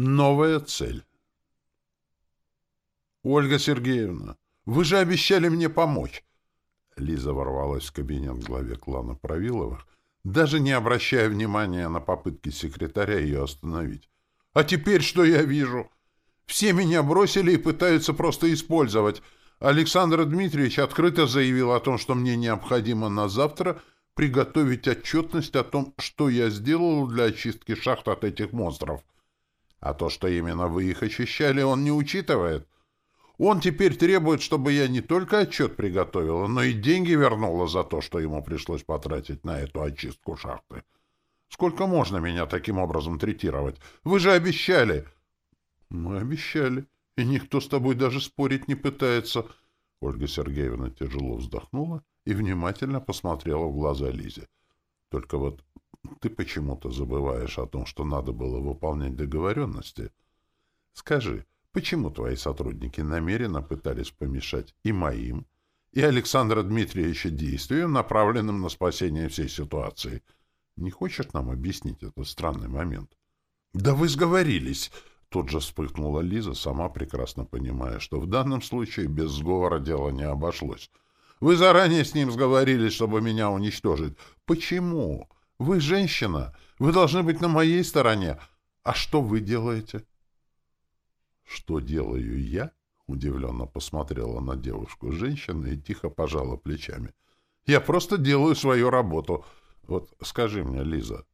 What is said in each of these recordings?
Новая цель. «Ольга Сергеевна, вы же обещали мне помочь!» Лиза ворвалась в кабинет главе клана Правиловых, даже не обращая внимания на попытки секретаря ее остановить. «А теперь что я вижу? Все меня бросили и пытаются просто использовать. Александр Дмитриевич открыто заявил о том, что мне необходимо на завтра приготовить отчетность о том, что я сделал для очистки шахт от этих монстров. А то, что именно вы их очищали, он не учитывает». Он теперь требует, чтобы я не только отчет приготовила, но и деньги вернула за то, что ему пришлось потратить на эту очистку шахты. Сколько можно меня таким образом третировать? Вы же обещали. Мы обещали. И никто с тобой даже спорить не пытается. Ольга Сергеевна тяжело вздохнула и внимательно посмотрела в глаза Лизе. Только вот ты почему-то забываешь о том, что надо было выполнять договоренности. Скажи, Почему твои сотрудники намеренно пытались помешать и моим, и Александра Дмитриевича действиям, направленным на спасение всей ситуации? Не хочешь нам объяснить этот странный момент? — Да вы сговорились! — тут же вспыхнула Лиза, сама прекрасно понимая, что в данном случае без сговора дело не обошлось. — Вы заранее с ним сговорились, чтобы меня уничтожить. Почему? Вы женщина. Вы должны быть на моей стороне. А что вы делаете? — «Что делаю я?» — удивленно посмотрела на девушку женщина и тихо пожала плечами. «Я просто делаю свою работу. Вот скажи мне, Лиза,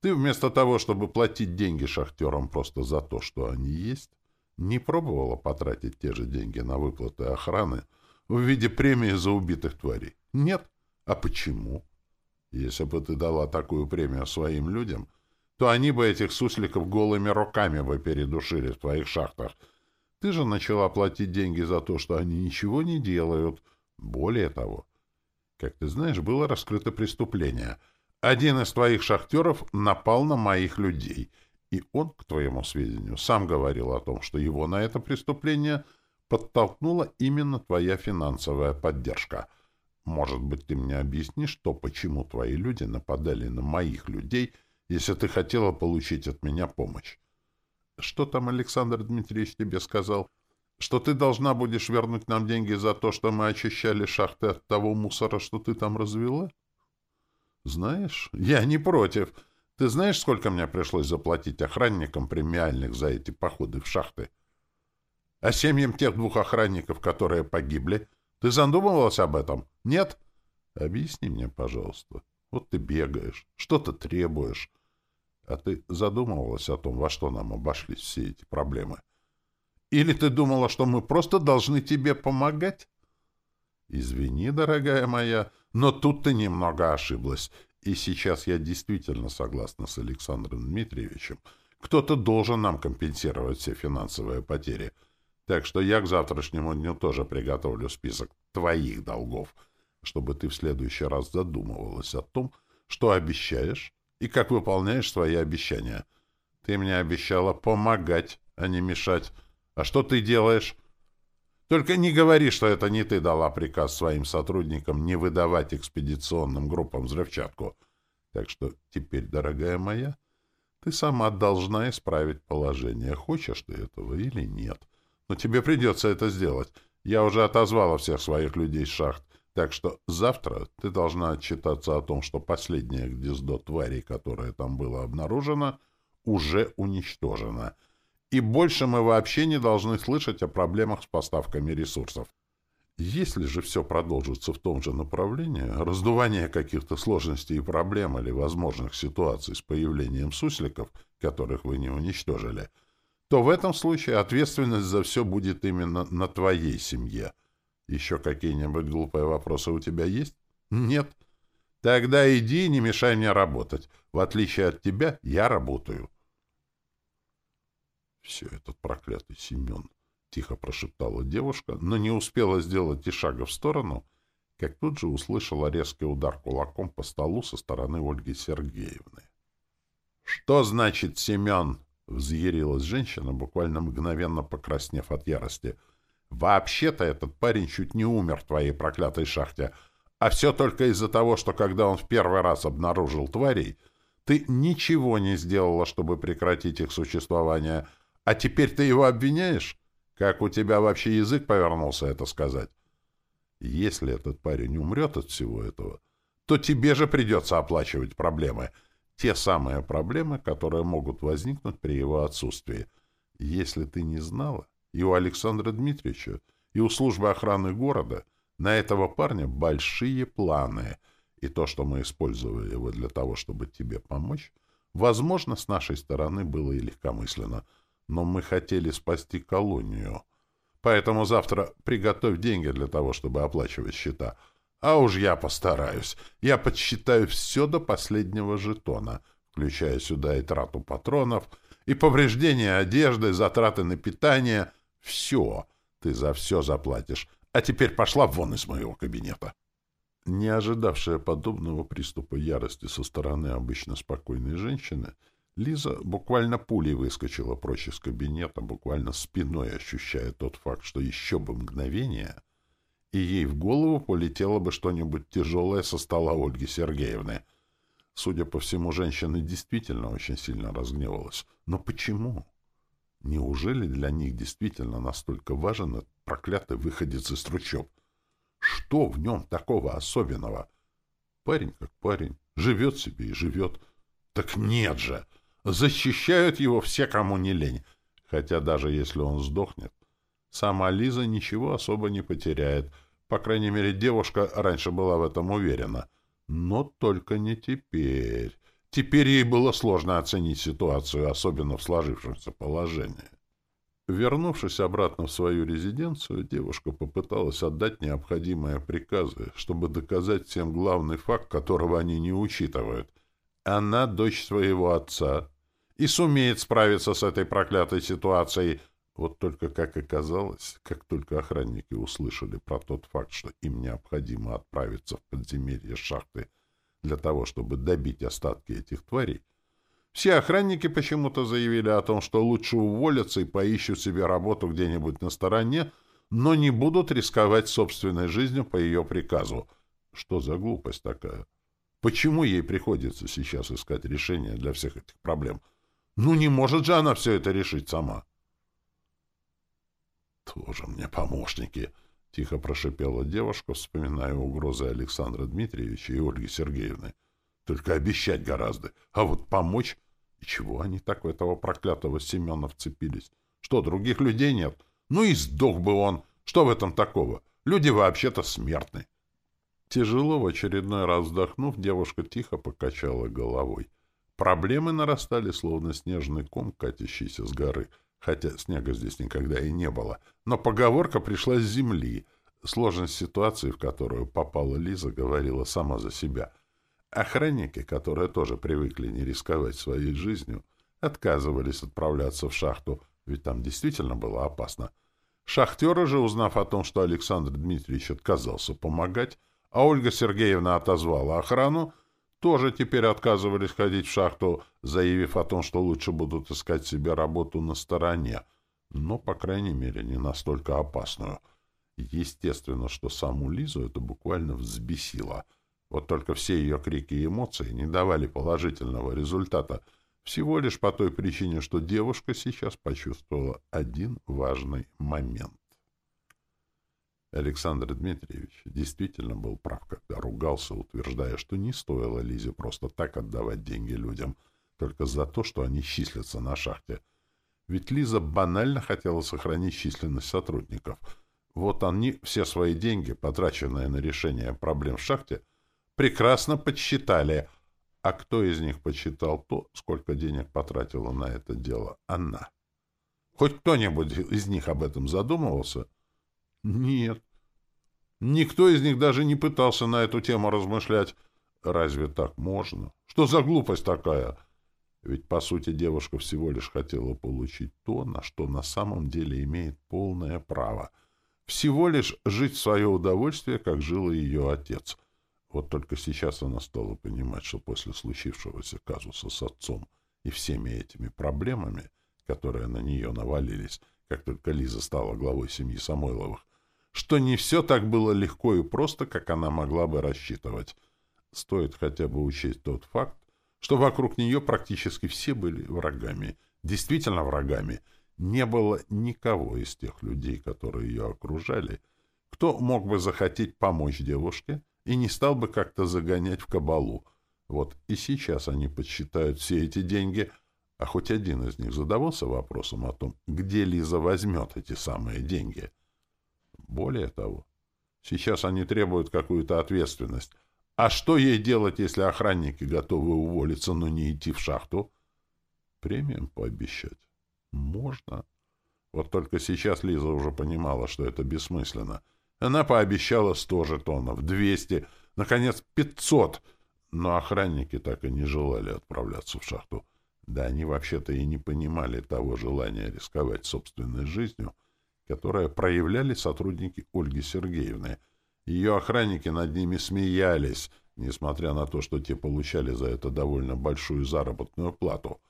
ты вместо того, чтобы платить деньги шахтерам просто за то, что они есть, не пробовала потратить те же деньги на выплаты охраны в виде премии за убитых тварей? Нет? А почему? Если бы ты дала такую премию своим людям, то они бы этих сусликов голыми руками бы передушили в твоих шахтах. Ты же начала платить деньги за то, что они ничего не делают. Более того, как ты знаешь, было раскрыто преступление. Один из твоих шахтеров напал на моих людей, и он, к твоему сведению, сам говорил о том, что его на это преступление подтолкнула именно твоя финансовая поддержка. Может быть, ты мне объяснишь, что почему твои люди нападали на моих людей — если ты хотела получить от меня помощь. Что там Александр Дмитриевич тебе сказал? Что ты должна будешь вернуть нам деньги за то, что мы очищали шахты от того мусора, что ты там развела? Знаешь, я не против. Ты знаешь, сколько мне пришлось заплатить охранникам премиальных за эти походы в шахты? А семьям тех двух охранников, которые погибли, ты задумывалась об этом? Нет? Объясни мне, пожалуйста. Вот ты бегаешь, что-то требуешь. А ты задумывалась о том, во что нам обошлись все эти проблемы? Или ты думала, что мы просто должны тебе помогать? Извини, дорогая моя, но тут ты немного ошиблась. И сейчас я действительно согласна с Александром Дмитриевичем. Кто-то должен нам компенсировать все финансовые потери. Так что я к завтрашнему дню тоже приготовлю список твоих долгов, чтобы ты в следующий раз задумывалась о том, что обещаешь, и как выполняешь свои обещания. Ты мне обещала помогать, а не мешать. А что ты делаешь? Только не говори, что это не ты дала приказ своим сотрудникам не выдавать экспедиционным группам взрывчатку. Так что теперь, дорогая моя, ты сама должна исправить положение, хочешь ты этого или нет. Но тебе придется это сделать. Я уже отозвала всех своих людей с шахт. Так что завтра ты должна отчитаться о том, что последнее гнездо тварей, которое там было обнаружено, уже уничтожено. И больше мы вообще не должны слышать о проблемах с поставками ресурсов. Если же все продолжится в том же направлении, раздувание каких-то сложностей и проблем или возможных ситуаций с появлением сусликов, которых вы не уничтожили, то в этом случае ответственность за все будет именно на твоей семье — еще какие-нибудь глупые вопросы у тебя есть? Нет. Тогда иди не мешай мне работать. В отличие от тебя, я работаю. Все, этот проклятый Семен, — тихо прошептала девушка, но не успела сделать и шага в сторону, как тут же услышала резкий удар кулаком по столу со стороны Ольги Сергеевны. — Что значит Семен? — взъярилась женщина, буквально мгновенно покраснев от ярости — Вообще-то этот парень чуть не умер в твоей проклятой шахте. А все только из-за того, что когда он в первый раз обнаружил тварей, Ты ничего не сделала, чтобы прекратить их существование, а теперь ты его обвиняешь? Как у тебя вообще язык повернулся это сказать? Если этот парень умрет от всего этого, то тебе же придется оплачивать проблемы. Те самые проблемы, которые могут возникнуть при его отсутствии. Если ты не знала, и у Александра Дмитриевича, и у службы охраны города на этого парня большие планы — и то, что мы использовали его для того, чтобы тебе помочь, возможно, с нашей стороны было и легкомысленно, но мы хотели спасти колонию. Поэтому завтра приготовь деньги для того, чтобы оплачивать счета. А уж я постараюсь. Я подсчитаю все до последнего жетона, включая сюда и трату патронов, и повреждения одежды, затраты на питание. Все. Ты за все заплатишь. А теперь пошла вон из моего кабинета. Не ожидавшая подобного приступа ярости со стороны обычно спокойной женщины, Лиза буквально пулей выскочила прочь из кабинета, буквально спиной ощущая тот факт, что еще бы мгновение, и ей в голову полетело бы что-нибудь тяжелое со стола Ольги Сергеевны. Судя по всему, женщина действительно очень сильно разгневалась. Но почему? Неужели для них действительно настолько важен этот проклятый выходец из трущоб? Что в нем такого особенного? Парень как парень, живет себе и живет. Так нет же! Защищают его все, кому не лень. Хотя даже если он сдохнет, сама Лиза ничего особо не потеряет. По крайней мере, девушка раньше была в этом уверена. Но только не теперь. Теперь ей было сложно оценить ситуацию, особенно в сложившемся положении. Вернувшись обратно в свою резиденцию, девушка попыталась отдать необходимые приказы, чтобы доказать всем главный факт, которого они не учитывают. Она дочь своего отца и сумеет справиться с этой проклятой ситуацией. Вот только, как оказалось, как только охранники услышали про тот факт, что им необходимо отправиться в подземелье шахты для того, чтобы добить остатки этих тварей, все охранники почему-то заявили о том, что лучше уволятся и поищут себе работу где-нибудь на стороне, но не будут рисковать собственной жизнью по ее приказу. Что за глупость такая? Почему ей приходится сейчас искать решение для всех этих проблем? Ну, не может же она все это решить сама. «Тоже мне помощники!» — тихо прошипела девушка, вспоминая угрозы Александра Дмитриевича и Ольги Сергеевны. «Только обещать гораздо, а вот помочь и чего они так в этого проклятого Семена вцепились? Что, других людей нет? Ну и сдох бы он! Что в этом такого? Люди вообще-то смертны. Тяжело в очередной раз вздохнув, девушка тихо покачала головой. Проблемы нарастали, словно снежный ком, катящийся с горы, хотя снега здесь никогда и не было. Но поговорка пришла с земли. Сложность ситуации, в которую попала Лиза, говорила сама за себя — Охранники, которые тоже привыкли не рисковать своей жизнью, отказывались отправляться в шахту, ведь там действительно было опасно. Шахтеры же, узнав о том, что Александр Дмитриевич отказался помогать, а Ольга Сергеевна отозвала охрану, тоже теперь отказывались ходить в шахту, заявив о том, что лучше будут искать себе работу на стороне, но, по крайней мере, не настолько опасную. Естественно, что саму Лизу это буквально взбесило — вот только все ее крики и эмоции не давали положительного результата, всего лишь по той причине, что девушка сейчас почувствовала один важный момент. Александр Дмитриевич действительно был прав, когда ругался, утверждая, что не стоило Лизе просто так отдавать деньги людям, только за то, что они числятся на шахте. Ведь Лиза банально хотела сохранить численность сотрудников. Вот они все свои деньги, потраченные на решение проблем в шахте, — прекрасно подсчитали. А кто из них подсчитал то, сколько денег потратила на это дело она? Хоть кто-нибудь из них об этом задумывался? Нет. Никто из них даже не пытался на эту тему размышлять. Разве так можно? Что за глупость такая? Ведь, по сути, девушка всего лишь хотела получить то, на что на самом деле имеет полное право. Всего лишь жить в свое удовольствие, как жил ее отец — вот только сейчас она стала понимать, что после случившегося казуса с отцом и всеми этими проблемами, которые на нее навалились, как только Лиза стала главой семьи Самойловых, что не все так было легко и просто, как она могла бы рассчитывать. Стоит хотя бы учесть тот факт, что вокруг нее практически все были врагами. Действительно врагами. Не было никого из тех людей, которые ее окружали, кто мог бы захотеть помочь девушке и не стал бы как-то загонять в кабалу. Вот и сейчас они подсчитают все эти деньги, а хоть один из них задавался вопросом о том, где Лиза возьмет эти самые деньги. Более того, сейчас они требуют какую-то ответственность. А что ей делать, если охранники готовы уволиться, но не идти в шахту? Премиум пообещать? Можно. Вот только сейчас Лиза уже понимала, что это бессмысленно. Она пообещала сто жетонов, двести, наконец, пятьсот. Но охранники так и не желали отправляться в шахту. Да они вообще-то и не понимали того желания рисковать собственной жизнью, которое проявляли сотрудники Ольги Сергеевны. Ее охранники над ними смеялись, несмотря на то, что те получали за это довольно большую заработную плату.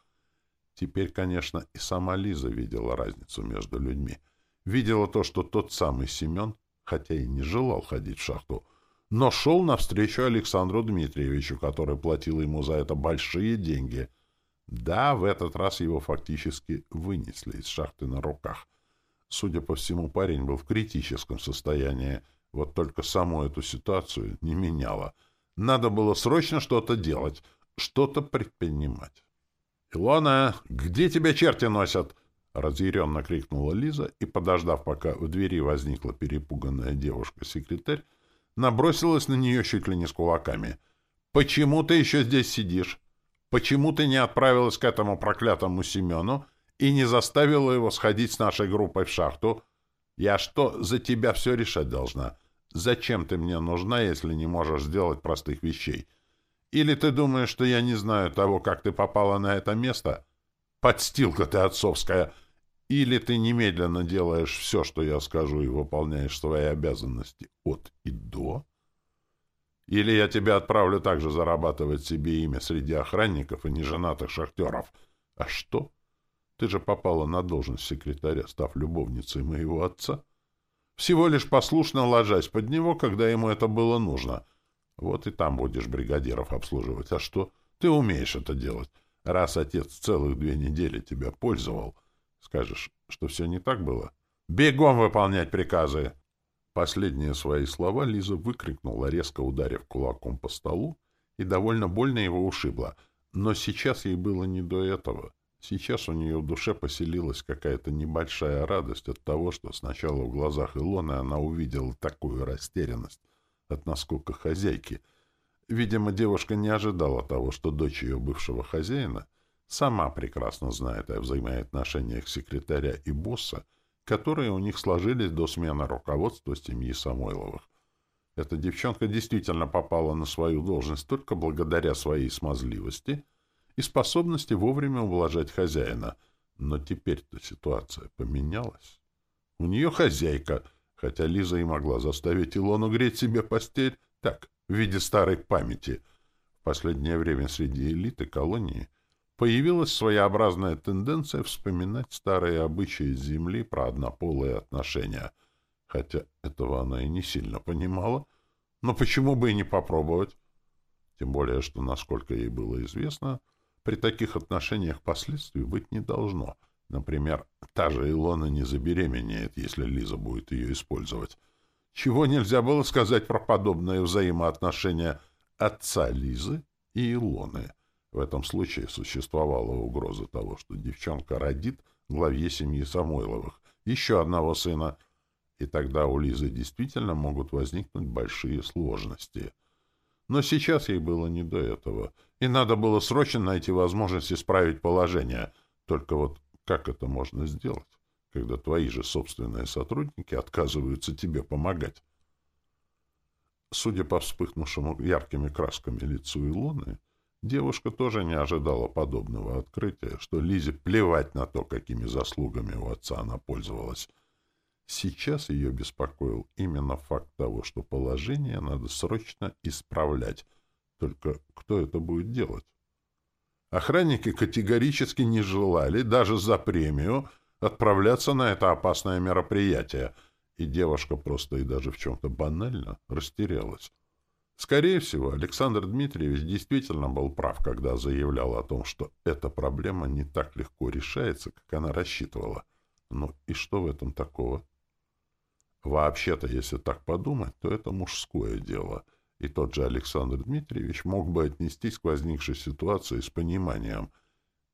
Теперь, конечно, и сама Лиза видела разницу между людьми. Видела то, что тот самый Семен, хотя и не желал ходить в шахту, но шел навстречу Александру Дмитриевичу, который платил ему за это большие деньги. Да, в этот раз его фактически вынесли из шахты на руках. Судя по всему, парень был в критическом состоянии, вот только саму эту ситуацию не меняло. Надо было срочно что-то делать, что-то предпринимать. «Илона, где тебя черти носят?» — разъяренно крикнула Лиза и, подождав, пока в двери возникла перепуганная девушка-секретарь, набросилась на нее чуть ли не с кулаками. «Почему ты еще здесь сидишь? Почему ты не отправилась к этому проклятому Семену и не заставила его сходить с нашей группой в шахту? Я что, за тебя все решать должна? Зачем ты мне нужна, если не можешь сделать простых вещей?» Или ты думаешь, что я не знаю того, как ты попала на это место? Подстилка ты отцовская! Или ты немедленно делаешь все, что я скажу, и выполняешь свои обязанности от и до? Или я тебя отправлю также зарабатывать себе имя среди охранников и неженатых шахтеров? А что? Ты же попала на должность секретаря, став любовницей моего отца. Всего лишь послушно ложась под него, когда ему это было нужно — вот и там будешь бригадиров обслуживать. А что? Ты умеешь это делать. Раз отец целых две недели тебя пользовал, скажешь, что все не так было? Бегом выполнять приказы!» Последние свои слова Лиза выкрикнула, резко ударив кулаком по столу, и довольно больно его ушибла. Но сейчас ей было не до этого. Сейчас у нее в душе поселилась какая-то небольшая радость от того, что сначала в глазах Илоны она увидела такую растерянность, от наскока хозяйки. Видимо, девушка не ожидала того, что дочь ее бывшего хозяина сама прекрасно знает о взаимоотношениях секретаря и босса, которые у них сложились до смены руководства семьи Самойловых. Эта девчонка действительно попала на свою должность только благодаря своей смазливости и способности вовремя ублажать хозяина. Но теперь-то ситуация поменялась. У нее хозяйка — хотя Лиза и могла заставить Илону греть себе постель, так, в виде старой памяти. В последнее время среди элиты колонии появилась своеобразная тенденция вспоминать старые обычаи земли про однополые отношения, хотя этого она и не сильно понимала, но почему бы и не попробовать? Тем более, что, насколько ей было известно, при таких отношениях последствий быть не должно — Например, та же Илона не забеременеет, если Лиза будет ее использовать. Чего нельзя было сказать про подобное взаимоотношение отца Лизы и Илоны? В этом случае существовала угроза того, что девчонка родит главе семьи Самойловых еще одного сына, и тогда у Лизы действительно могут возникнуть большие сложности. Но сейчас ей было не до этого, и надо было срочно найти возможность исправить положение. Только вот как это можно сделать, когда твои же собственные сотрудники отказываются тебе помогать? Судя по вспыхнувшему яркими красками лицу Илоны, девушка тоже не ожидала подобного открытия, что Лизе плевать на то, какими заслугами у отца она пользовалась. Сейчас ее беспокоил именно факт того, что положение надо срочно исправлять. Только кто это будет делать? Охранники категорически не желали, даже за премию, отправляться на это опасное мероприятие, и девушка просто и даже в чем-то банально растерялась. Скорее всего, Александр Дмитриевич действительно был прав, когда заявлял о том, что эта проблема не так легко решается, как она рассчитывала. Ну и что в этом такого? Вообще-то, если так подумать, то это мужское дело, и тот же Александр Дмитриевич мог бы отнестись к возникшей ситуации с пониманием.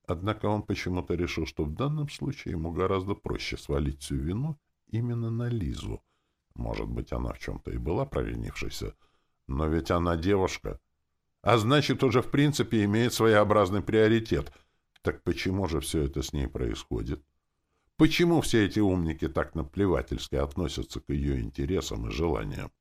Однако он почему-то решил, что в данном случае ему гораздо проще свалить всю вину именно на Лизу. Может быть, она в чем-то и была провинившейся, но ведь она девушка. А значит, уже в принципе имеет своеобразный приоритет. Так почему же все это с ней происходит? Почему все эти умники так наплевательски относятся к ее интересам и желаниям?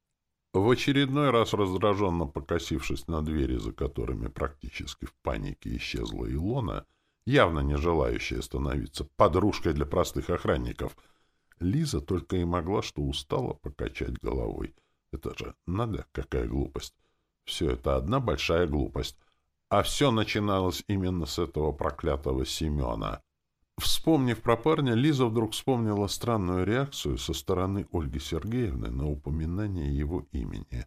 В очередной раз раздраженно покосившись на двери, за которыми практически в панике исчезла Илона, явно не желающая становиться подружкой для простых охранников, Лиза только и могла что устало покачать головой — это же надо, какая глупость. Все это одна большая глупость. А все начиналось именно с этого проклятого Семена. Вспомнив про парня, Лиза вдруг вспомнила странную реакцию со стороны Ольги Сергеевны на упоминание его имени.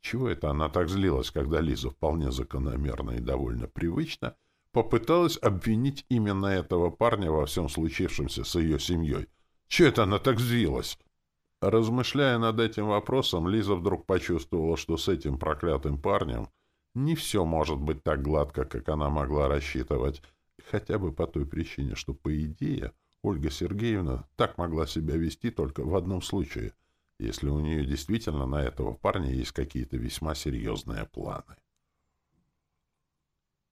Чего это она так злилась, когда Лиза вполне закономерно и довольно привычно попыталась обвинить именно этого парня во всем случившемся с ее семьей? Чего это она так злилась? Размышляя над этим вопросом, Лиза вдруг почувствовала, что с этим проклятым парнем не все может быть так гладко, как она могла рассчитывать, хотя бы по той причине, что, по идее, Ольга Сергеевна так могла себя вести только в одном случае, если у нее действительно на этого парня есть какие-то весьма серьезные планы.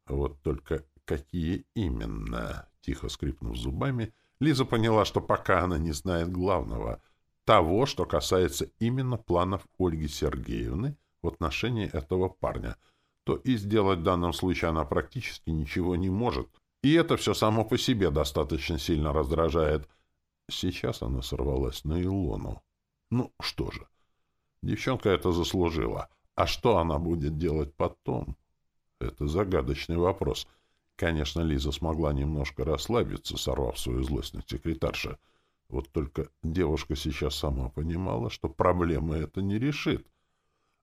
Вот только какие именно? Тихо скрипнув зубами, Лиза поняла, что пока она не знает главного — того, что касается именно планов Ольги Сергеевны в отношении этого парня, то и сделать в данном случае она практически ничего не может. И это все само по себе достаточно сильно раздражает. Сейчас она сорвалась на Илону. Ну, что же. Девчонка это заслужила. А что она будет делать потом? Это загадочный вопрос. Конечно, Лиза смогла немножко расслабиться, сорвав свою злость на секретарша. Вот только девушка сейчас сама понимала, что проблемы это не решит.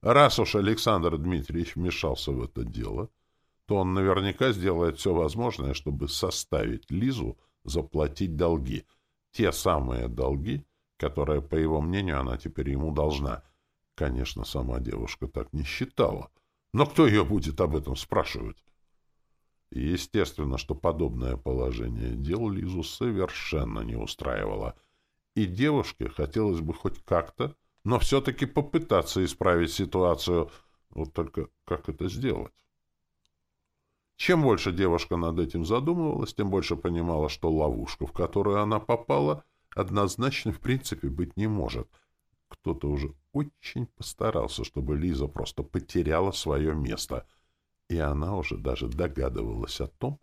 Раз уж Александр Дмитриевич вмешался в это дело, то он наверняка сделает все возможное, чтобы составить Лизу заплатить долги. Те самые долги, которые, по его мнению, она теперь ему должна. Конечно, сама девушка так не считала. Но кто ее будет об этом спрашивать? естественно, что подобное положение дел Лизу совершенно не устраивало. И девушке хотелось бы хоть как-то, но все-таки попытаться исправить ситуацию. Вот только как это сделать? Чем больше девушка над этим задумывалась, тем больше понимала, что ловушка, в которую она попала, однозначно в принципе быть не может. Кто-то уже очень постарался, чтобы Лиза просто потеряла свое место — и она уже даже догадывалась о том,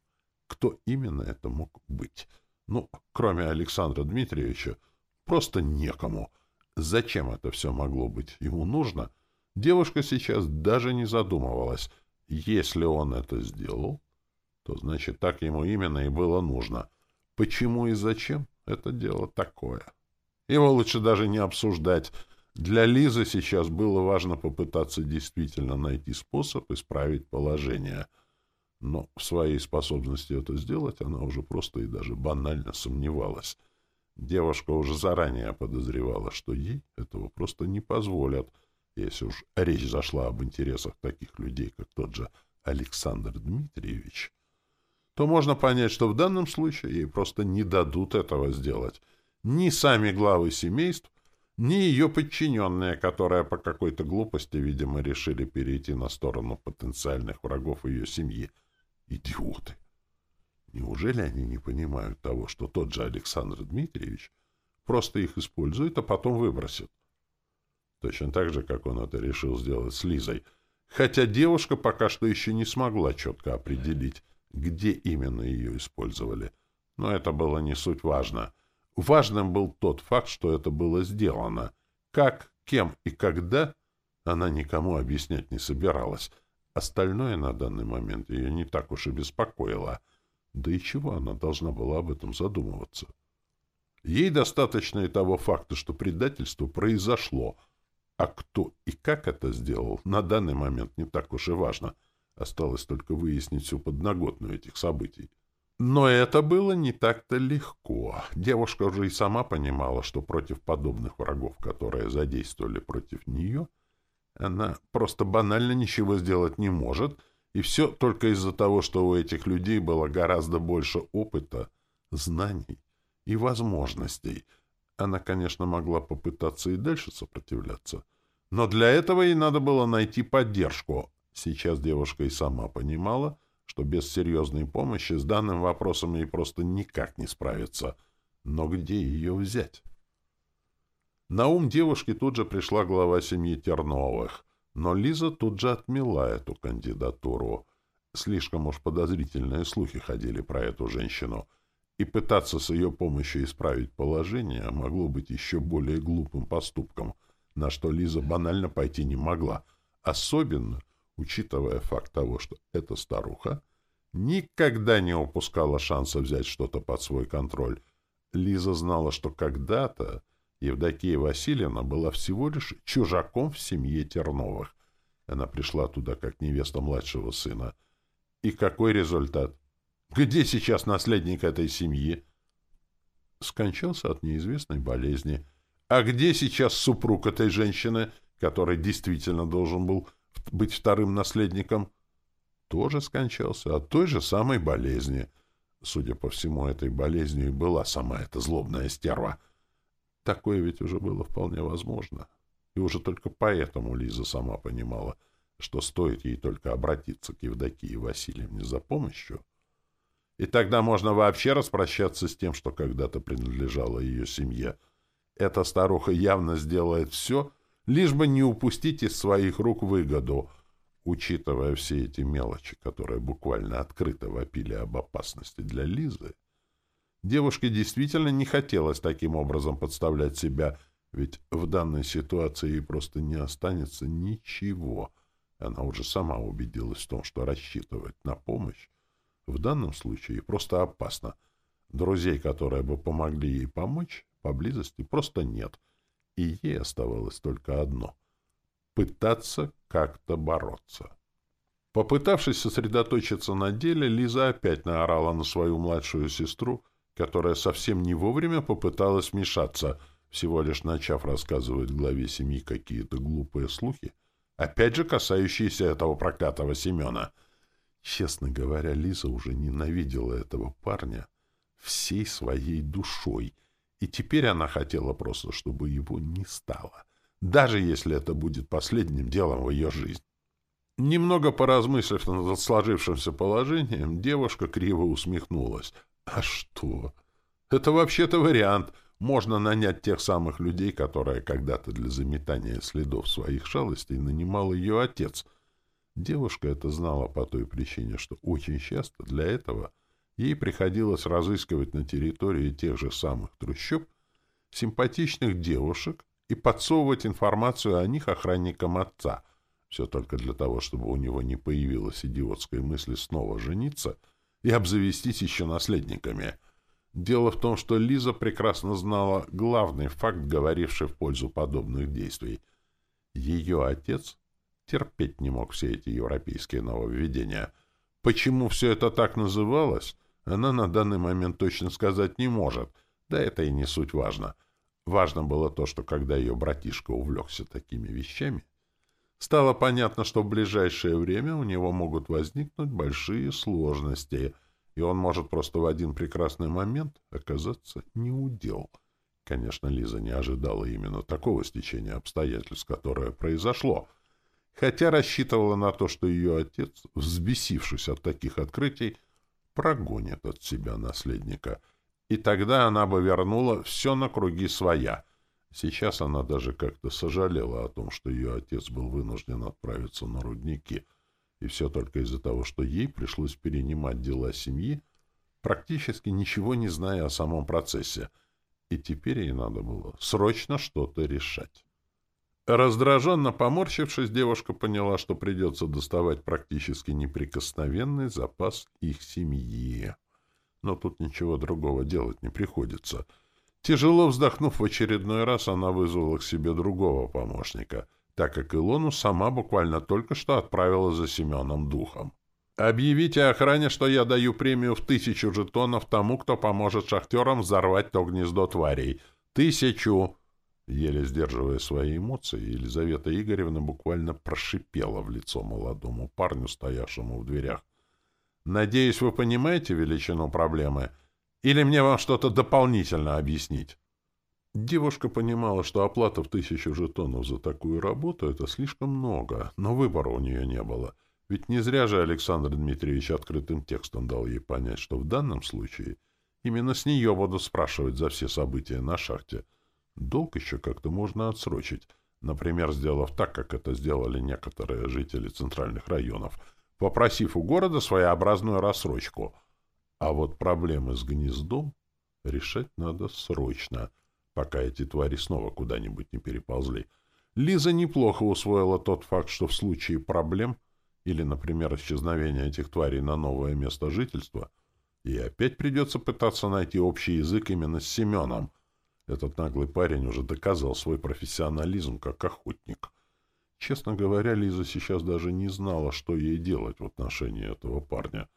кто именно это мог быть. Ну, кроме Александра Дмитриевича, просто некому. Зачем это все могло быть ему нужно, девушка сейчас даже не задумывалась. Если он это сделал, то значит так ему именно и было нужно. Почему и зачем — это дело такое. Его лучше даже не обсуждать — для Лизы сейчас было важно попытаться действительно найти способ исправить положение. Но в своей способности это сделать она уже просто и даже банально сомневалась. Девушка уже заранее подозревала, что ей этого просто не позволят, если уж речь зашла об интересах таких людей, как тот же Александр Дмитриевич, то можно понять, что в данном случае ей просто не дадут этого сделать. Ни сами главы семейств, ни ее подчиненные, которые по какой-то глупости, видимо, решили перейти на сторону потенциальных врагов ее семьи. Идиоты! Неужели они не понимают того, что тот же Александр Дмитриевич просто их использует, а потом выбросит? Точно так же, как он это решил сделать с Лизой. Хотя девушка пока что еще не смогла четко определить, где именно ее использовали. Но это было не суть важно — Важным был тот факт, что это было сделано. Как, кем и когда, она никому объяснять не собиралась. Остальное на данный момент ее не так уж и беспокоило. Да и чего она должна была об этом задумываться? Ей достаточно и того факта, что предательство произошло. А кто и как это сделал, на данный момент не так уж и важно. Осталось только выяснить всю подноготную этих событий. Но это было не так-то легко. Девушка уже и сама понимала, что против подобных врагов, которые задействовали против нее, она просто банально ничего сделать не может, и все только из-за того, что у этих людей было гораздо больше опыта, знаний и возможностей. Она, конечно, могла попытаться и дальше сопротивляться, но для этого ей надо было найти поддержку. Сейчас девушка и сама понимала, что без серьезной помощи с данным вопросом ей просто никак не справиться. Но где ее взять? На ум девушки тут же пришла глава семьи Терновых, но Лиза тут же отмела эту кандидатуру. Слишком уж подозрительные слухи ходили про эту женщину, и пытаться с ее помощью исправить положение могло быть еще более глупым поступком, на что Лиза банально пойти не могла, особенно учитывая факт того, что эта старуха никогда не упускала шанса взять что-то под свой контроль. Лиза знала, что когда-то Евдокия Васильевна была всего лишь чужаком в семье Терновых. Она пришла туда как невеста младшего сына. И какой результат? Где сейчас наследник этой семьи? Скончался от неизвестной болезни. А где сейчас супруг этой женщины, который действительно должен был быть вторым наследником, тоже скончался от той же самой болезни. Судя по всему, этой болезнью и была сама эта злобная стерва. Такое ведь уже было вполне возможно. И уже только поэтому Лиза сама понимала, что стоит ей только обратиться к Евдокии Васильевне за помощью, и тогда можно вообще распрощаться с тем, что когда-то принадлежало ее семье. Эта старуха явно сделает все, лишь бы не упустить из своих рук выгоду, учитывая все эти мелочи, которые буквально открыто вопили об опасности для Лизы. Девушке действительно не хотелось таким образом подставлять себя, ведь в данной ситуации ей просто не останется ничего. Она уже сама убедилась в том, что рассчитывать на помощь в данном случае просто опасно. Друзей, которые бы помогли ей помочь, поблизости просто нет — и ей оставалось только одно — пытаться как-то бороться. Попытавшись сосредоточиться на деле, Лиза опять наорала на свою младшую сестру, которая совсем не вовремя попыталась вмешаться, всего лишь начав рассказывать главе семьи какие-то глупые слухи, опять же касающиеся этого проклятого Семена. Честно говоря, Лиза уже ненавидела этого парня всей своей душой — и теперь она хотела просто, чтобы его не стало, даже если это будет последним делом в ее жизни. Немного поразмыслив над сложившимся положением, девушка криво усмехнулась. «А что? Это вообще-то вариант. Можно нанять тех самых людей, которые когда-то для заметания следов своих шалостей нанимал ее отец». Девушка это знала по той причине, что очень часто для этого – Ей приходилось разыскивать на территории тех же самых трущоб симпатичных девушек и подсовывать информацию о них охранникам отца, все только для того, чтобы у него не появилась идиотской мысли снова жениться и обзавестись еще наследниками. Дело в том, что Лиза прекрасно знала главный факт, говоривший в пользу подобных действий. Ее отец терпеть не мог все эти европейские нововведения. Почему все это так называлось? она на данный момент точно сказать не может, да это и не суть важно. Важно было то, что когда ее братишка увлекся такими вещами, стало понятно, что в ближайшее время у него могут возникнуть большие сложности, и он может просто в один прекрасный момент оказаться неудел. Конечно, Лиза не ожидала именно такого стечения обстоятельств, которое произошло, хотя рассчитывала на то, что ее отец, взбесившись от таких открытий, прогонит от себя наследника. И тогда она бы вернула все на круги своя. Сейчас она даже как-то сожалела о том, что ее отец был вынужден отправиться на рудники. И все только из-за того, что ей пришлось перенимать дела семьи, практически ничего не зная о самом процессе. И теперь ей надо было срочно что-то решать. Раздраженно поморщившись, девушка поняла, что придется доставать практически неприкосновенный запас их семьи. Но тут ничего другого делать не приходится. Тяжело вздохнув в очередной раз, она вызвала к себе другого помощника, так как Илону сама буквально только что отправила за Семеном Духом. «Объявите охране, что я даю премию в тысячу жетонов тому, кто поможет шахтерам взорвать то гнездо тварей. Тысячу!» Еле сдерживая свои эмоции, Елизавета Игоревна буквально прошипела в лицо молодому парню, стоявшему в дверях. «Надеюсь, вы понимаете величину проблемы? Или мне вам что-то дополнительно объяснить?» Девушка понимала, что оплата в тысячу жетонов за такую работу — это слишком много, но выбора у нее не было — ведь не зря же Александр Дмитриевич открытым текстом дал ей понять, что в данном случае именно с нее будут спрашивать за все события на шахте. Долг еще как-то можно отсрочить, например, сделав так, как это сделали некоторые жители центральных районов, попросив у города своеобразную рассрочку. А вот проблемы с гнездом решать надо срочно, пока эти твари снова куда-нибудь не переползли. Лиза неплохо усвоила тот факт, что в случае проблем — или, например, исчезновение этих тварей на новое место жительства, и опять придется пытаться найти общий язык именно с Семеном. Этот наглый парень уже доказал свой профессионализм как охотник. Честно говоря, Лиза сейчас даже не знала, что ей делать в отношении этого парня.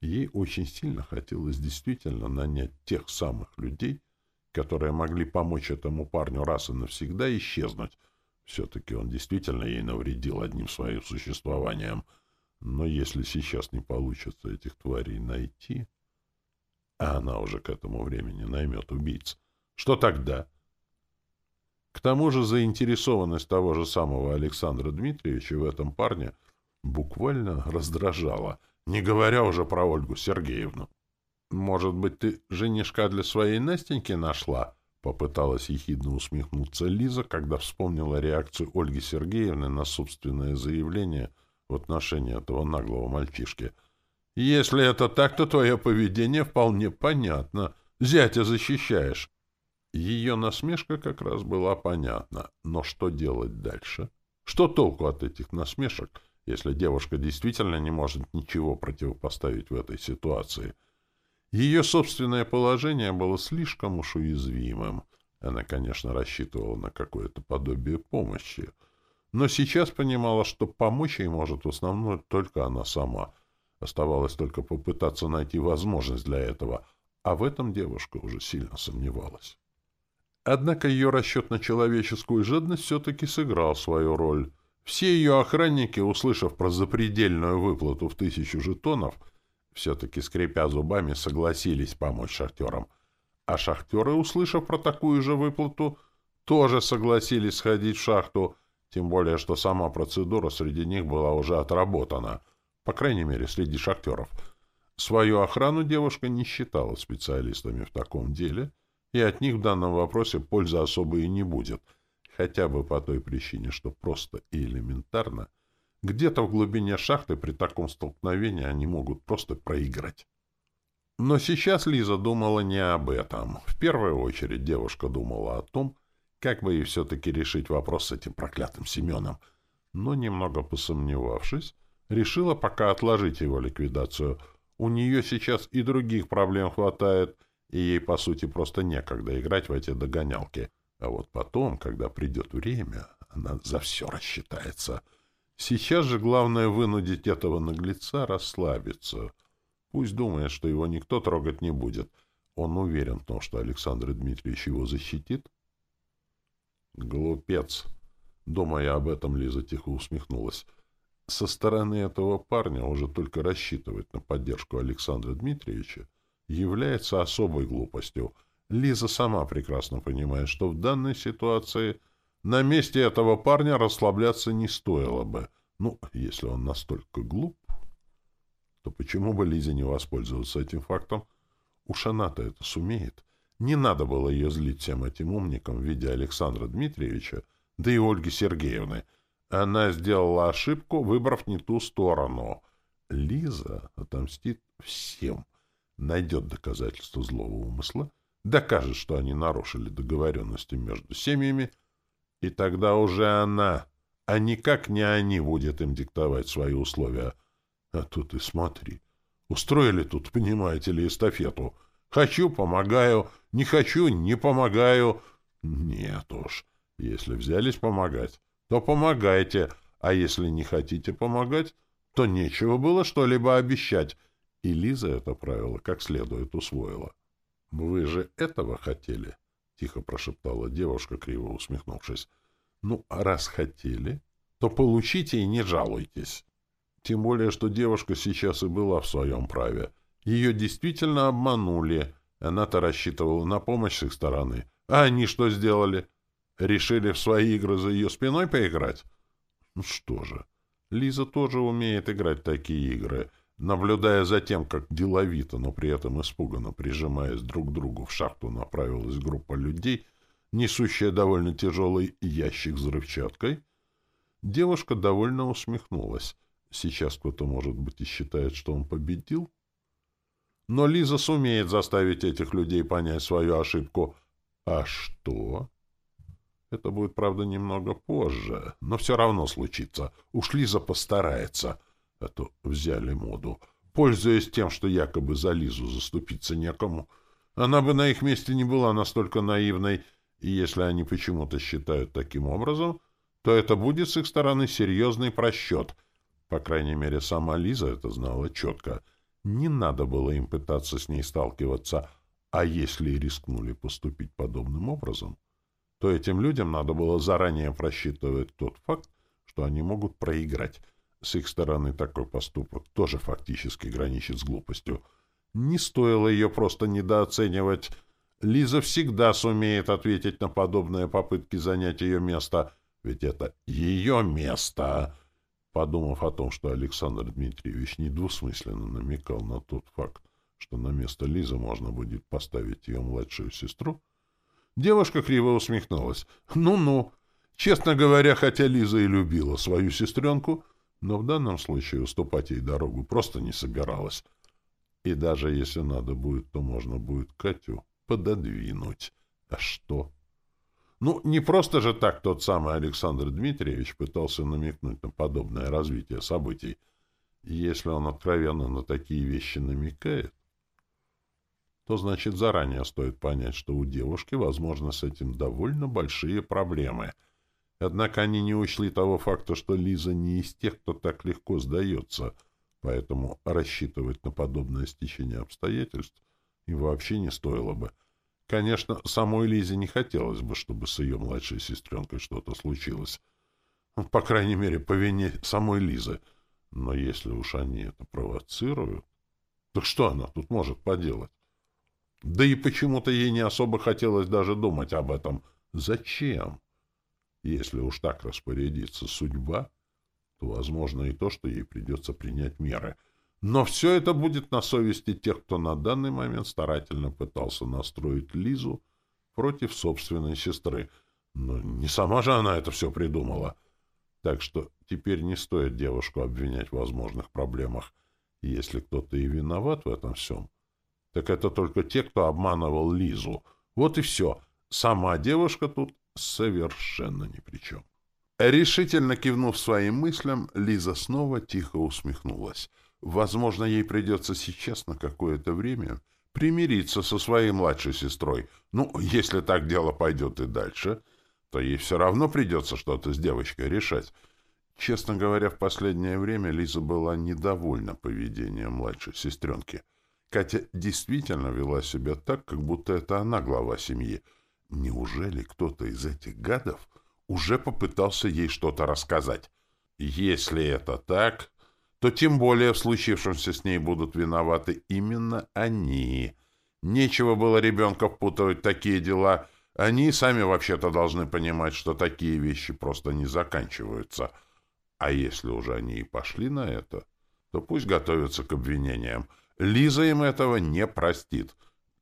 Ей очень сильно хотелось действительно нанять тех самых людей, которые могли помочь этому парню раз и навсегда исчезнуть, все-таки он действительно ей навредил одним своим существованием. Но если сейчас не получится этих тварей найти, а она уже к этому времени наймет убийц, что тогда? К тому же заинтересованность того же самого Александра Дмитриевича в этом парне буквально раздражала, не говоря уже про Ольгу Сергеевну. «Может быть, ты женишка для своей Настеньки нашла?» Попыталась ехидно усмехнуться Лиза, когда вспомнила реакцию Ольги Сергеевны на собственное заявление в отношении этого наглого мальчишки. «Если это так, то твое поведение вполне понятно. Зятя защищаешь». Ее насмешка как раз была понятна. Но что делать дальше? Что толку от этих насмешек, если девушка действительно не может ничего противопоставить в этой ситуации — ее собственное положение было слишком уж уязвимым. Она, конечно, рассчитывала на какое-то подобие помощи, но сейчас понимала, что помочь ей может в основном только она сама. Оставалось только попытаться найти возможность для этого, а в этом девушка уже сильно сомневалась. Однако ее расчет на человеческую жадность все-таки сыграл свою роль. Все ее охранники, услышав про запредельную выплату в тысячу жетонов, все-таки, скрипя зубами, согласились помочь шахтерам. А шахтеры, услышав про такую же выплату, тоже согласились сходить в шахту, тем более, что сама процедура среди них была уже отработана, по крайней мере, среди шахтеров. Свою охрану девушка не считала специалистами в таком деле, и от них в данном вопросе пользы особой и не будет, хотя бы по той причине, что просто и элементарно где-то в глубине шахты при таком столкновении они могут просто проиграть. Но сейчас Лиза думала не об этом. В первую очередь девушка думала о том, как бы ей все-таки решить вопрос с этим проклятым Семеном. Но, немного посомневавшись, решила пока отложить его ликвидацию. У нее сейчас и других проблем хватает, и ей, по сути, просто некогда играть в эти догонялки. А вот потом, когда придет время, она за все рассчитается — Сейчас же главное вынудить этого наглеца расслабиться. Пусть думает, что его никто трогать не будет. Он уверен в том, что Александр Дмитриевич его защитит. Глупец. Думая об этом, Лиза тихо усмехнулась. Со стороны этого парня уже только рассчитывать на поддержку Александра Дмитриевича является особой глупостью. Лиза сама прекрасно понимает, что в данной ситуации на месте этого парня расслабляться не стоило бы. Ну, если он настолько глуп, то почему бы Лизе не воспользоваться этим фактом? Уж она-то это сумеет. Не надо было ее злить всем этим умникам в виде Александра Дмитриевича, да и Ольги Сергеевны. Она сделала ошибку, выбрав не ту сторону. Лиза отомстит всем, найдет доказательства злого умысла, докажет, что они нарушили договоренности между семьями — и тогда уже она, а никак не они, будет им диктовать свои условия. А тут и смотри. Устроили тут, понимаете ли, эстафету. Хочу — помогаю, не хочу — не помогаю. Нет уж, если взялись помогать, то помогайте, а если не хотите помогать, то нечего было что-либо обещать. И Лиза это правило как следует усвоила. — Вы же этого хотели? — тихо прошептала девушка, криво усмехнувшись. — Ну, а раз хотели, то получите и не жалуйтесь. Тем более, что девушка сейчас и была в своем праве. Ее действительно обманули. Она-то рассчитывала на помощь с их стороны. А они что сделали? Решили в свои игры за ее спиной поиграть? Ну что же, Лиза тоже умеет играть такие игры, наблюдая за тем, как деловито, но при этом испуганно прижимаясь друг к другу в шахту направилась группа людей, несущая довольно тяжелый ящик с взрывчаткой, девушка довольно усмехнулась. Сейчас кто-то, может быть, и считает, что он победил. Но Лиза сумеет заставить этих людей понять свою ошибку. А что? Это будет, правда, немного позже, но все равно случится. Уж Лиза постарается. А то взяли моду. Пользуясь тем, что якобы за Лизу заступиться некому, она бы на их месте не была настолько наивной, и если они почему-то считают таким образом, то это будет с их стороны серьезный просчет. По крайней мере, сама Лиза это знала четко. Не надо было им пытаться с ней сталкиваться, а если и рискнули поступить подобным образом, то этим людям надо было заранее просчитывать тот факт, что они могут проиграть. С их стороны такой поступок тоже фактически граничит с глупостью. Не стоило ее просто недооценивать. Лиза всегда сумеет ответить на подобные попытки занять ее место, ведь это ее место. Подумав о том, что Александр Дмитриевич недвусмысленно намекал на тот факт, что на место Лизы можно будет поставить ее младшую сестру, Девушка криво усмехнулась. «Ну-ну. Честно говоря, хотя Лиза и любила свою сестренку, но в данном случае уступать ей дорогу просто не собиралась. И даже если надо будет, то можно будет Катю пододвинуть. А что?» Ну, не просто же так тот самый Александр Дмитриевич пытался намекнуть на подобное развитие событий. Если он откровенно на такие вещи намекает, то значит заранее стоит понять, что у девушки, возможно, с этим довольно большие проблемы. Однако они не учли того факта, что Лиза не из тех, кто так легко сдается, поэтому рассчитывать на подобное стечение обстоятельств и вообще не стоило бы. Конечно, самой Лизе не хотелось бы, чтобы с ее младшей сестренкой что-то случилось. По крайней мере, по вине самой Лизы. Но если уж они это провоцируют, так что она тут может поделать? Да и почему-то ей не особо хотелось даже думать об этом. Зачем? Если уж так распорядится судьба, то возможно и то, что ей придется принять меры. Но все это будет на совести тех, кто на данный момент старательно пытался настроить Лизу против собственной сестры. Но не сама же она это все придумала. Так что теперь не стоит девушку обвинять в возможных проблемах. Если кто-то и виноват в этом всем, так это только те, кто обманывал Лизу. Вот и все. Сама девушка тут совершенно ни при чем. Решительно кивнув своим мыслям, Лиза снова тихо усмехнулась. Возможно, ей придется сейчас на какое-то время примириться со своей младшей сестрой. Ну, если так дело пойдет и дальше, то ей все равно придется что-то с девочкой решать. Честно говоря, в последнее время Лиза была недовольна поведением младшей сестренки — Катя действительно вела себя так, как будто это она глава семьи. Неужели кто-то из этих гадов уже попытался ей что-то рассказать? Если это так, то тем более в случившемся с ней будут виноваты именно они. Нечего было ребенка впутывать в такие дела. Они сами вообще-то должны понимать, что такие вещи просто не заканчиваются. А если уже они и пошли на это, то пусть готовятся к обвинениям. Лиза им этого не простит.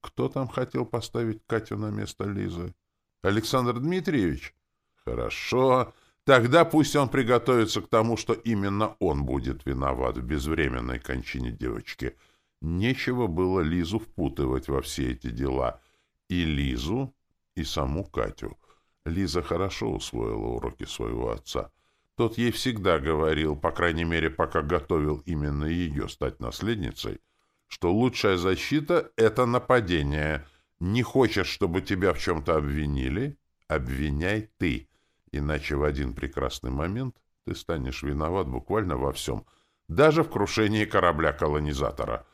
Кто там хотел поставить Катю на место Лизы? Александр Дмитриевич? Хорошо. Тогда пусть он приготовится к тому, что именно он будет виноват в безвременной кончине девочки. Нечего было Лизу впутывать во все эти дела. И Лизу, и саму Катю. Лиза хорошо усвоила уроки своего отца. Тот ей всегда говорил, по крайней мере, пока готовил именно ее стать наследницей — что лучшая защита — это нападение. Не хочешь, чтобы тебя в чем-то обвинили? Обвиняй ты. Иначе в один прекрасный момент ты станешь виноват буквально во всем, даже в крушении корабля-колонизатора.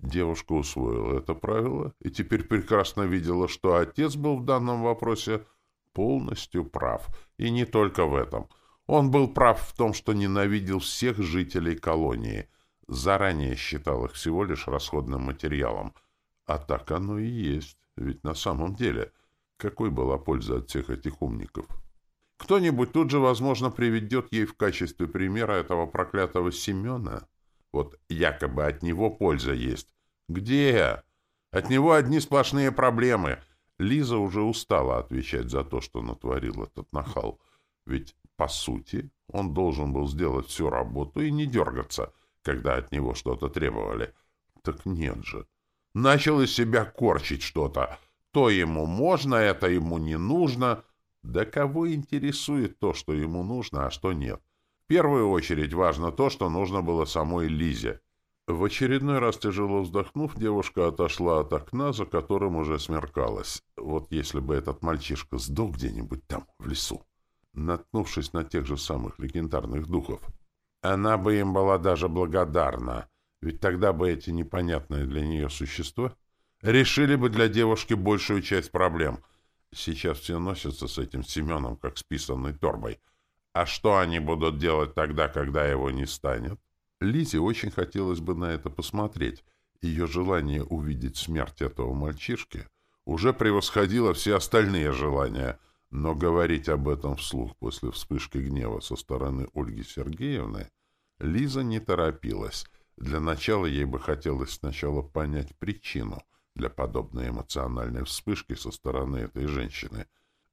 Девушка усвоила это правило и теперь прекрасно видела, что отец был в данном вопросе полностью прав. И не только в этом. Он был прав в том, что ненавидел всех жителей колонии. Заранее считал их всего лишь расходным материалом. А так оно и есть. Ведь на самом деле, какой была польза от всех этих умников? Кто-нибудь тут же, возможно, приведет ей в качестве примера этого проклятого Семена. Вот якобы от него польза есть. Где? От него одни сплошные проблемы. Лиза уже устала отвечать за то, что натворил этот нахал. Ведь, по сути, он должен был сделать всю работу и не дергаться, когда от него что-то требовали. Так нет же. Начал из себя корчить что-то. То ему можно, это ему не нужно — да кого интересует то, что ему нужно, а что нет? В первую очередь важно то, что нужно было самой Лизе. В очередной раз тяжело вздохнув, девушка отошла от окна, за которым уже смеркалось. Вот если бы этот мальчишка сдох где-нибудь там, в лесу, наткнувшись на тех же самых легендарных духов. Она бы им была даже благодарна, ведь тогда бы эти непонятные для нее существа решили бы для девушки большую часть проблем — Сейчас все носятся с этим Семеном, как с писанной торбой. А что они будут делать тогда, когда его не станет? Лизе очень хотелось бы на это посмотреть. Ее желание увидеть смерть этого мальчишки уже превосходило все остальные желания, но говорить об этом вслух после вспышки гнева со стороны Ольги Сергеевны Лиза не торопилась. Для начала ей бы хотелось сначала понять причину — для подобной эмоциональной вспышки со стороны этой женщины.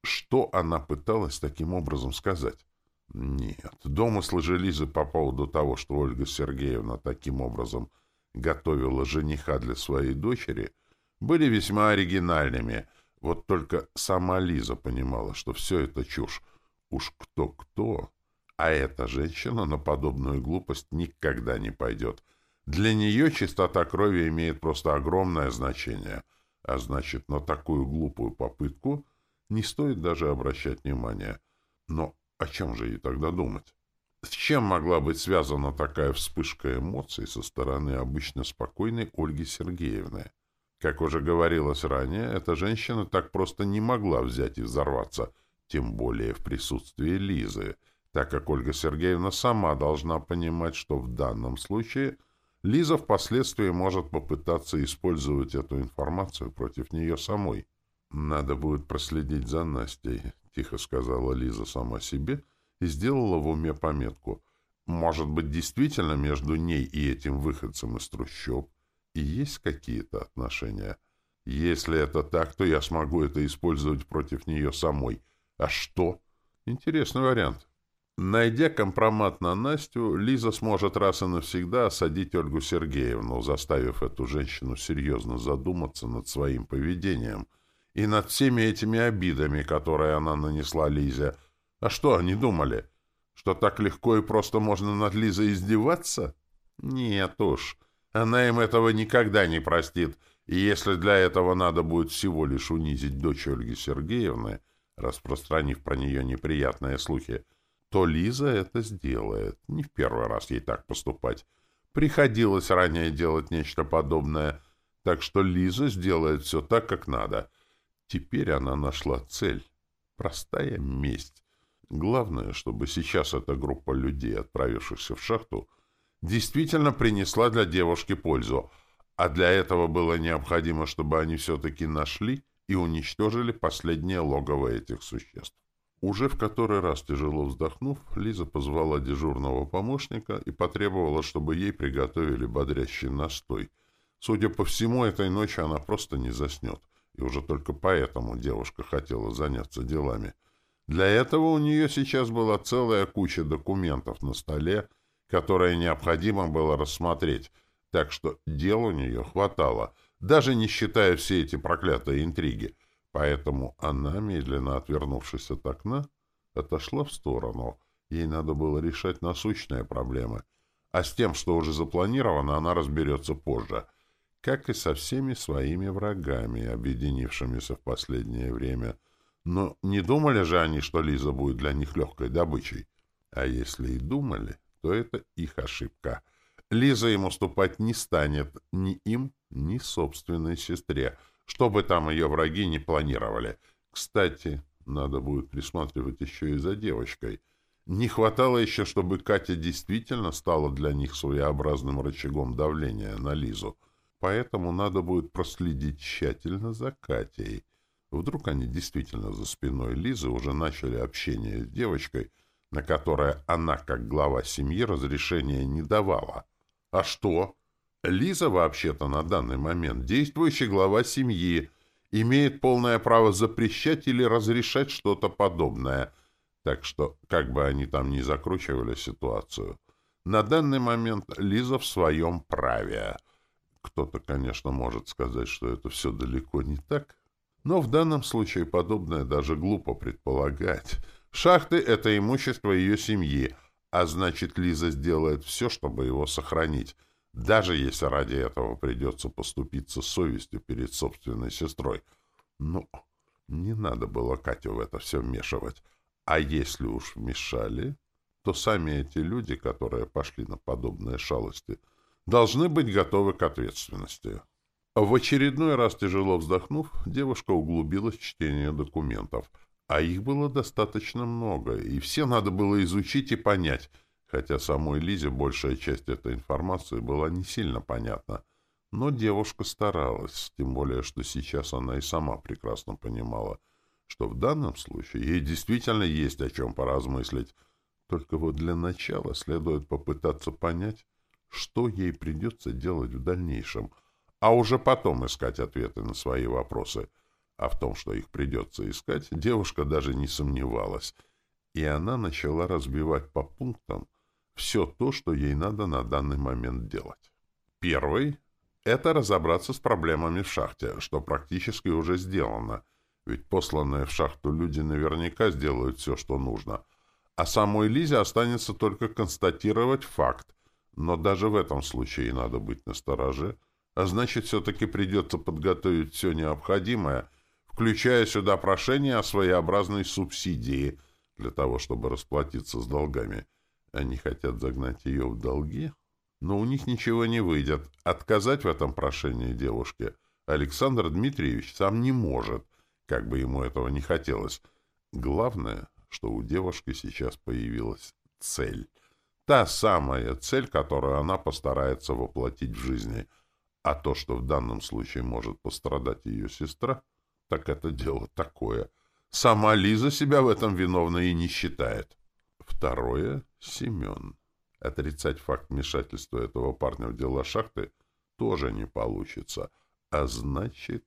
Что она пыталась таким образом сказать? Нет, домыслы же Лизы по поводу того, что Ольга Сергеевна таким образом готовила жениха для своей дочери, были весьма оригинальными. Вот только сама Лиза понимала, что все это чушь. Уж кто-кто, а эта женщина на подобную глупость никогда не пойдет — для нее чистота крови имеет просто огромное значение, а значит, на такую глупую попытку не стоит даже обращать внимания. Но о чем же ей тогда думать? С чем могла быть связана такая вспышка эмоций со стороны обычно спокойной Ольги Сергеевны? Как уже говорилось ранее, эта женщина так просто не могла взять и взорваться, тем более в присутствии Лизы, так как Ольга Сергеевна сама должна понимать, что в данном случае – Лиза впоследствии может попытаться использовать эту информацию против нее самой. «Надо будет проследить за Настей», — тихо сказала Лиза сама себе и сделала в уме пометку. «Может быть, действительно между ней и этим выходцем из трущоб и есть какие-то отношения? Если это так, то я смогу это использовать против нее самой. А что? Интересный вариант». Найдя компромат на Настю, Лиза сможет раз и навсегда осадить Ольгу Сергеевну, заставив эту женщину серьезно задуматься над своим поведением и над всеми этими обидами, которые она нанесла Лизе. А что они думали? Что так легко и просто можно над Лизой издеваться? Нет уж, она им этого никогда не простит, и если для этого надо будет всего лишь унизить дочь Ольги Сергеевны, распространив про нее неприятные слухи, то Лиза это сделает. Не в первый раз ей так поступать. Приходилось ранее делать нечто подобное, так что Лиза сделает все так, как надо. Теперь она нашла цель. Простая месть. Главное, чтобы сейчас эта группа людей, отправившихся в шахту, действительно принесла для девушки пользу, а для этого было необходимо, чтобы они все-таки нашли и уничтожили последнее логово этих существ. Уже в который раз тяжело вздохнув, Лиза позвала дежурного помощника и потребовала, чтобы ей приготовили бодрящий настой. Судя по всему, этой ночью она просто не заснет, и уже только поэтому девушка хотела заняться делами. Для этого у нее сейчас была целая куча документов на столе, которые необходимо было рассмотреть, так что дел у нее хватало, даже не считая все эти проклятые интриги — Поэтому она, медленно отвернувшись от окна, отошла в сторону. Ей надо было решать насущные проблемы. А с тем, что уже запланировано, она разберется позже. как и со всеми своими врагами, объединившимися в последнее время. Но не думали же они, что Лиза будет для них легкой добычей? А если и думали, то это их ошибка. Лиза им уступать не станет ни им, ни собственной сестре, что бы там ее враги не планировали. Кстати, надо будет присматривать еще и за девочкой. Не хватало еще, чтобы Катя действительно стала для них своеобразным рычагом давления на Лизу. Поэтому надо будет проследить тщательно за Катей. Вдруг они действительно за спиной Лизы уже начали общение с девочкой, на которое она, как глава семьи, разрешения не давала. А что? Лиза вообще-то на данный момент действующий глава семьи, имеет полное право запрещать или разрешать что-то подобное. Так что, как бы они там ни закручивали ситуацию, на данный момент Лиза в своем праве. Кто-то, конечно, может сказать, что это все далеко не так, но в данном случае подобное даже глупо предполагать. Шахты — это имущество ее семьи, а значит, Лиза сделает все, чтобы его сохранить, даже если ради этого придется поступиться совестью перед собственной сестрой. Ну, не надо было Катю в это все вмешивать. А если уж вмешали, то сами эти люди, которые пошли на подобные шалости, должны быть готовы к ответственности. В очередной раз тяжело вздохнув, девушка углубилась в чтение документов. А их было достаточно много, и все надо было изучить и понять — хотя самой Лизе большая часть этой информации была не сильно понятна. Но девушка старалась, тем более, что сейчас она и сама прекрасно понимала, что в данном случае ей действительно есть о чем поразмыслить. Только вот для начала следует попытаться понять, что ей придется делать в дальнейшем, а уже потом искать ответы на свои вопросы. А в том, что их придется искать, девушка даже не сомневалась, и она начала разбивать по пунктам, все то, что ей надо на данный момент делать. Первый — это разобраться с проблемами в шахте, что практически уже сделано, ведь посланные в шахту люди наверняка сделают все, что нужно, а самой Лизе останется только констатировать факт, но даже в этом случае надо быть настороже, а значит, все-таки придется подготовить все необходимое, включая сюда прошение о своеобразной субсидии для того, чтобы расплатиться с долгами — они хотят загнать ее в долги, но у них ничего не выйдет. Отказать в этом прошении девушке Александр Дмитриевич сам не может, как бы ему этого не хотелось. Главное, что у девушки сейчас появилась цель. Та самая цель, которую она постарается воплотить в жизни. А то, что в данном случае может пострадать ее сестра, так это дело такое. Сама Лиза себя в этом виновной и не считает. Второе — Семен. Отрицать факт вмешательства этого парня в дела шахты тоже не получится. А значит,